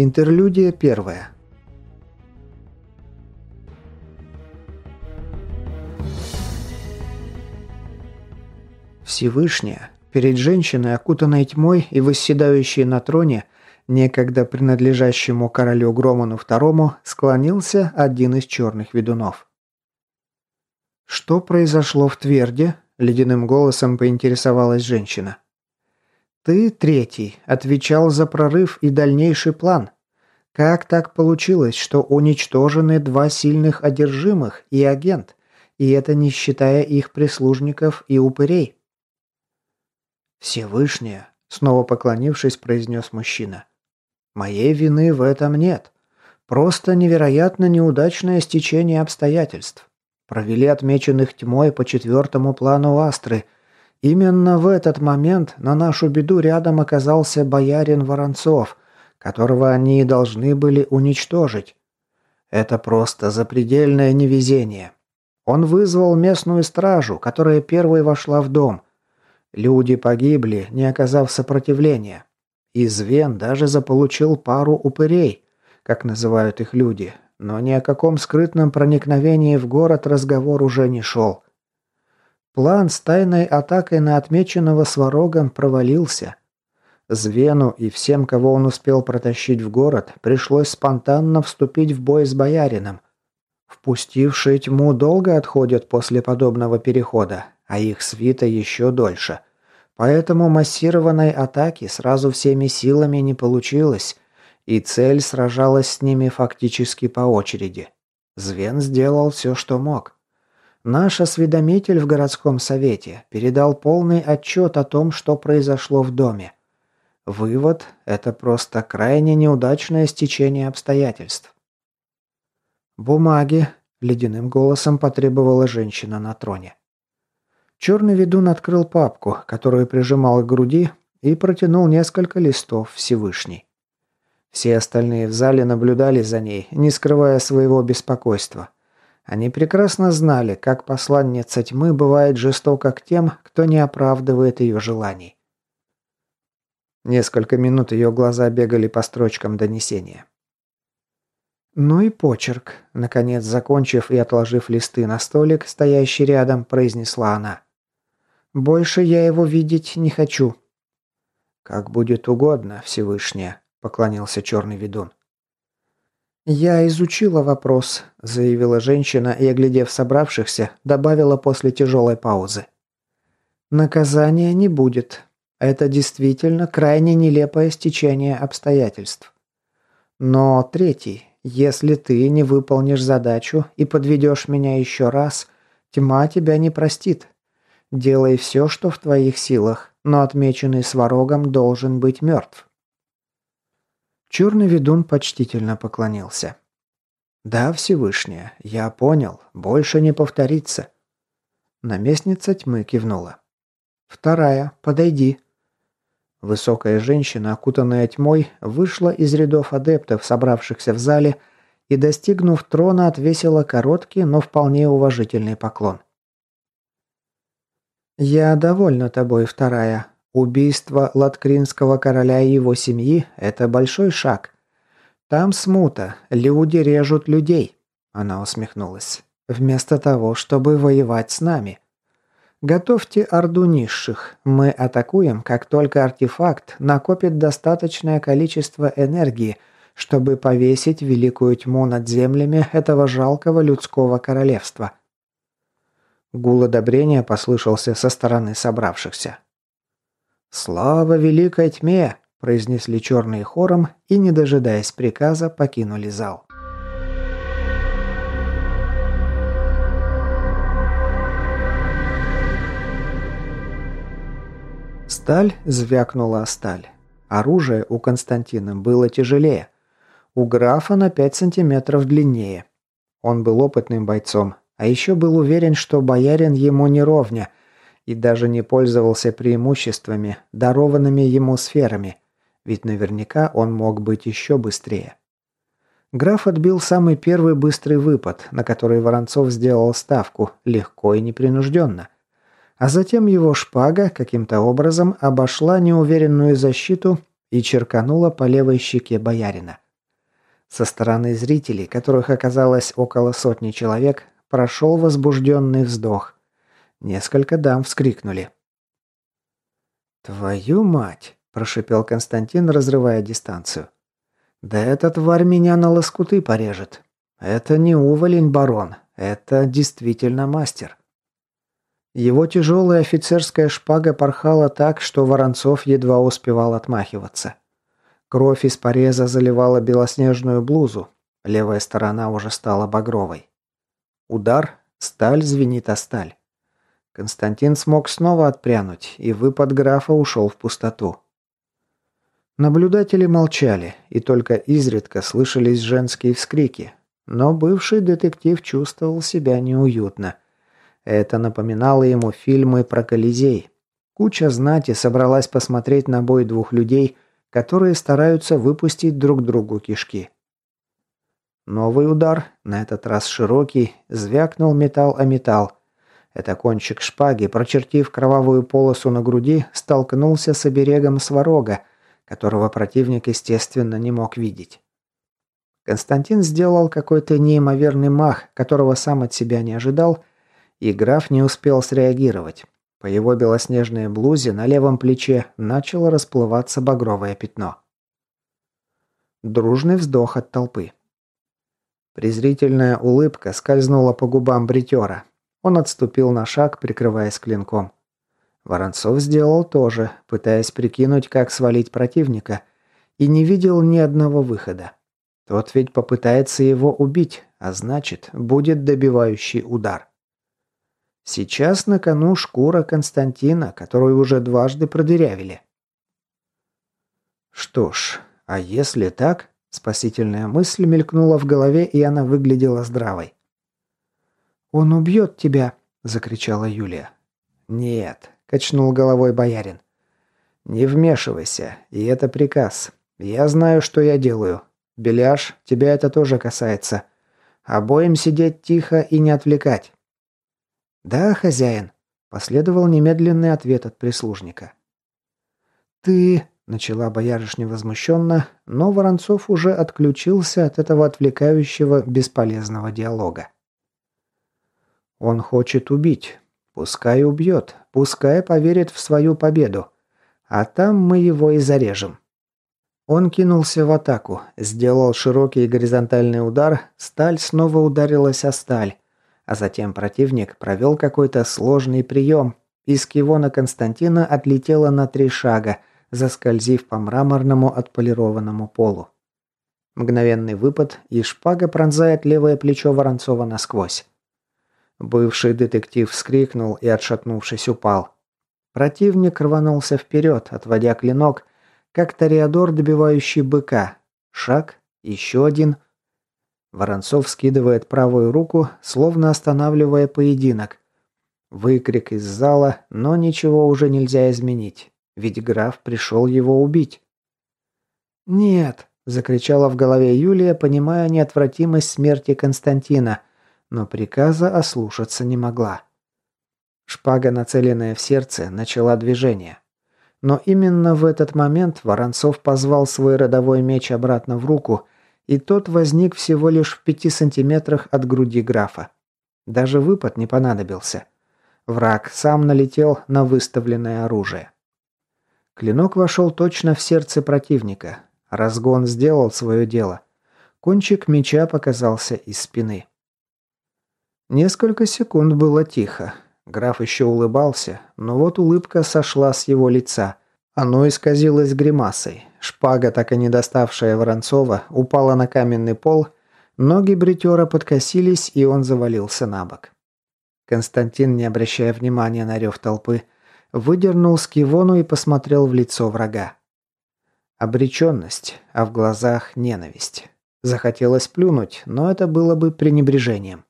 Интерлюдия первая. Всевышняя, перед женщиной, окутанной тьмой и восседающей на троне, некогда принадлежащему королю Громану II, склонился один из черных ведунов. «Что произошло в Тверде?» – ледяным голосом поинтересовалась женщина. «Ты, третий, отвечал за прорыв и дальнейший план. Как так получилось, что уничтожены два сильных одержимых и агент, и это не считая их прислужников и упырей?» «Всевышняя», — снова поклонившись, произнес мужчина. «Моей вины в этом нет. Просто невероятно неудачное стечение обстоятельств. Провели отмеченных тьмой по четвертому плану Астры. Именно в этот момент на нашу беду рядом оказался боярин Воронцов, которого они и должны были уничтожить. Это просто запредельное невезение. Он вызвал местную стражу, которая первой вошла в дом. Люди погибли, не оказав сопротивления. Извен даже заполучил пару упырей, как называют их люди, но ни о каком скрытном проникновении в город разговор уже не шел. План с тайной атакой на отмеченного сварогом провалился. Звену и всем, кого он успел протащить в город, пришлось спонтанно вступить в бой с боярином. Впустившие тьму долго отходят после подобного перехода, а их свита еще дольше. Поэтому массированной атаки сразу всеми силами не получилось, и цель сражалась с ними фактически по очереди. Звен сделал все, что мог. Наш осведомитель в городском совете передал полный отчет о том, что произошло в доме. Вывод – это просто крайне неудачное стечение обстоятельств. «Бумаги», – ледяным голосом потребовала женщина на троне. Черный ведун открыл папку, которую прижимал к груди, и протянул несколько листов Всевышний. Все остальные в зале наблюдали за ней, не скрывая своего беспокойства. Они прекрасно знали, как посланница тьмы бывает жестока к тем, кто не оправдывает ее желаний. Несколько минут ее глаза бегали по строчкам донесения. «Ну и почерк», — наконец закончив и отложив листы на столик, стоящий рядом, произнесла она. Больше я его видеть не хочу». «Как будет угодно, Всевышняя», — поклонился черный ведун. «Я изучила вопрос», — заявила женщина и, оглядев собравшихся, добавила после тяжелой паузы. «Наказания не будет. Это действительно крайне нелепое стечение обстоятельств. Но, третий, если ты не выполнишь задачу и подведешь меня еще раз, тьма тебя не простит. Делай все, что в твоих силах, но отмеченный сварогом должен быть мертв». Черный ведун почтительно поклонился. «Да, Всевышняя, я понял. Больше не повторится». Наместница тьмы кивнула. «Вторая, подойди». Высокая женщина, окутанная тьмой, вышла из рядов адептов, собравшихся в зале, и, достигнув трона, отвесила короткий, но вполне уважительный поклон. «Я довольна тобой, вторая. Убийство латкринского короля и его семьи – это большой шаг. Там смута, люди режут людей», – она усмехнулась, – «вместо того, чтобы воевать с нами». Готовьте орду низших. Мы атакуем, как только артефакт накопит достаточное количество энергии, чтобы повесить великую тьму над землями этого жалкого людского королевства. Гул одобрения послышался со стороны собравшихся. «Слава великой тьме!» – произнесли черные хором и, не дожидаясь приказа, покинули зал. Сталь звякнула о сталь. Оружие у Константина было тяжелее. У графа на 5 сантиметров длиннее. Он был опытным бойцом, а еще был уверен, что боярин ему не ровня, и даже не пользовался преимуществами, дарованными ему сферами, ведь наверняка он мог быть еще быстрее. Граф отбил самый первый быстрый выпад, на который Воронцов сделал ставку, легко и непринужденно. А затем его шпага каким-то образом обошла неуверенную защиту и черканула по левой щеке боярина. Со стороны зрителей, которых оказалось около сотни человек, прошел возбужденный вздох. Несколько дам вскрикнули. «Твою мать!» – прошипел Константин, разрывая дистанцию. «Да эта тварь меня на лоскуты порежет. Это не уволень, барон. Это действительно мастер». Его тяжелая офицерская шпага порхала так, что Воронцов едва успевал отмахиваться. Кровь из пореза заливала белоснежную блузу. Левая сторона уже стала багровой. Удар. Сталь звенит о сталь. Константин смог снова отпрянуть, и выпад графа ушел в пустоту. Наблюдатели молчали, и только изредка слышались женские вскрики. Но бывший детектив чувствовал себя неуютно. Это напоминало ему фильмы про Колизей. Куча знати собралась посмотреть на бой двух людей – которые стараются выпустить друг другу кишки. Новый удар, на этот раз широкий, звякнул металл о металл. Это кончик шпаги, прочертив кровавую полосу на груди, столкнулся с оберегом сварога, которого противник, естественно, не мог видеть. Константин сделал какой-то неимоверный мах, которого сам от себя не ожидал, и граф не успел среагировать. По его белоснежной блузе на левом плече начало расплываться багровое пятно. Дружный вздох от толпы. Презрительная улыбка скользнула по губам бритера. Он отступил на шаг, прикрываясь клинком. Воронцов сделал то же, пытаясь прикинуть, как свалить противника, и не видел ни одного выхода. Тот ведь попытается его убить, а значит, будет добивающий удар. Сейчас на кону шкура Константина, которую уже дважды продырявили. Что ж, а если так? Спасительная мысль мелькнула в голове, и она выглядела здравой. «Он убьет тебя!» – закричала Юлия. «Нет», – качнул головой боярин. «Не вмешивайся, и это приказ. Я знаю, что я делаю. Беляш, тебя это тоже касается. Обоим сидеть тихо и не отвлекать. «Да, хозяин», – последовал немедленный ответ от прислужника. «Ты...» – начала боярышня возмущенно, но Воронцов уже отключился от этого отвлекающего бесполезного диалога. «Он хочет убить. Пускай убьет, пускай поверит в свою победу. А там мы его и зарежем». Он кинулся в атаку, сделал широкий горизонтальный удар, сталь снова ударилась о сталь, а затем противник провел какой-то сложный прием, и скивона Константина отлетела на три шага, заскользив по мраморному отполированному полу. Мгновенный выпад, и шпага пронзает левое плечо Воронцова насквозь. Бывший детектив вскрикнул и, отшатнувшись, упал. Противник рванулся вперед, отводя клинок, как тореадор, добивающий быка. Шаг, еще один – Воронцов скидывает правую руку, словно останавливая поединок. Выкрик из зала, но ничего уже нельзя изменить, ведь граф пришел его убить. «Нет!» – закричала в голове Юлия, понимая неотвратимость смерти Константина, но приказа ослушаться не могла. Шпага, нацеленная в сердце, начала движение. Но именно в этот момент Воронцов позвал свой родовой меч обратно в руку – и тот возник всего лишь в пяти сантиметрах от груди графа. Даже выпад не понадобился. Враг сам налетел на выставленное оружие. Клинок вошел точно в сердце противника. Разгон сделал свое дело. Кончик меча показался из спины. Несколько секунд было тихо. Граф еще улыбался, но вот улыбка сошла с его лица. Оно исказилось гримасой. Шпага, так и не доставшая Воронцова, упала на каменный пол, ноги бритера подкосились, и он завалился на бок. Константин, не обращая внимания на рев толпы, выдернул скивону и посмотрел в лицо врага. Обреченность, а в глазах ненависть. Захотелось плюнуть, но это было бы пренебрежением.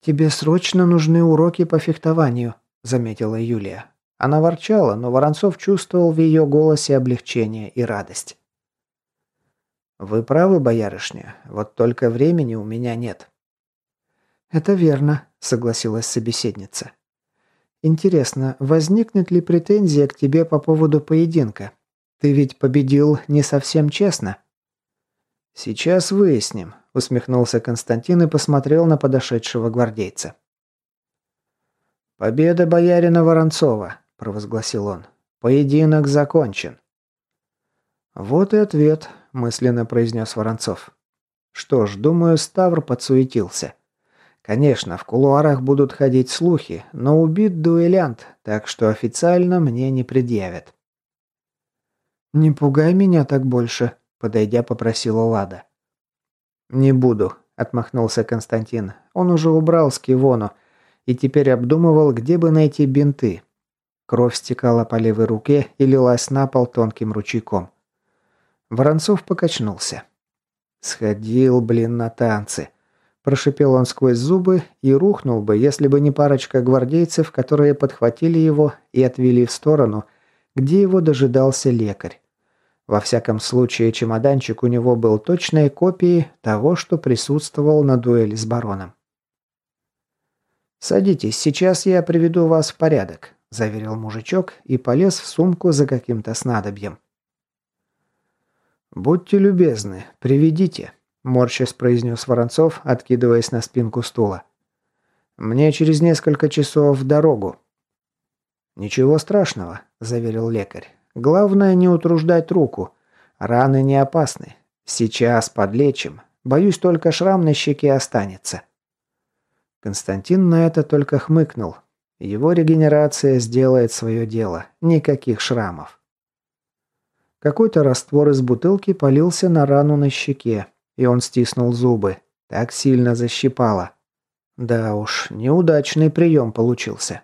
«Тебе срочно нужны уроки по фехтованию», — заметила Юлия. Она ворчала, но Воронцов чувствовал в ее голосе облегчение и радость. «Вы правы, боярышня, вот только времени у меня нет». «Это верно», — согласилась собеседница. «Интересно, возникнет ли претензия к тебе по поводу поединка? Ты ведь победил не совсем честно». «Сейчас выясним», – усмехнулся Константин и посмотрел на подошедшего гвардейца. «Победа боярина Воронцова», – провозгласил он. «Поединок закончен». «Вот и ответ», – мысленно произнес Воронцов. «Что ж, думаю, Ставр подсуетился. Конечно, в кулуарах будут ходить слухи, но убит дуэлянт, так что официально мне не предъявят». «Не пугай меня так больше», – подойдя, попросила Лада. «Не буду», – отмахнулся Константин. Он уже убрал скивону и теперь обдумывал, где бы найти бинты. Кровь стекала по левой руке и лилась на пол тонким ручейком. Воронцов покачнулся. «Сходил, блин, на танцы». Прошипел он сквозь зубы и рухнул бы, если бы не парочка гвардейцев, которые подхватили его и отвели в сторону – где его дожидался лекарь. Во всяком случае, чемоданчик у него был точной копией того, что присутствовал на дуэли с бароном. «Садитесь, сейчас я приведу вас в порядок», – заверил мужичок и полез в сумку за каким-то снадобьем. «Будьте любезны, приведите», – морщась произнес Воронцов, откидываясь на спинку стула. «Мне через несколько часов в дорогу». «Ничего страшного», – заверил лекарь. «Главное не утруждать руку. Раны не опасны. Сейчас подлечим. Боюсь, только шрам на щеке останется». Константин на это только хмыкнул. Его регенерация сделает свое дело. Никаких шрамов. Какой-то раствор из бутылки полился на рану на щеке, и он стиснул зубы. Так сильно защипало. Да уж, неудачный прием получился.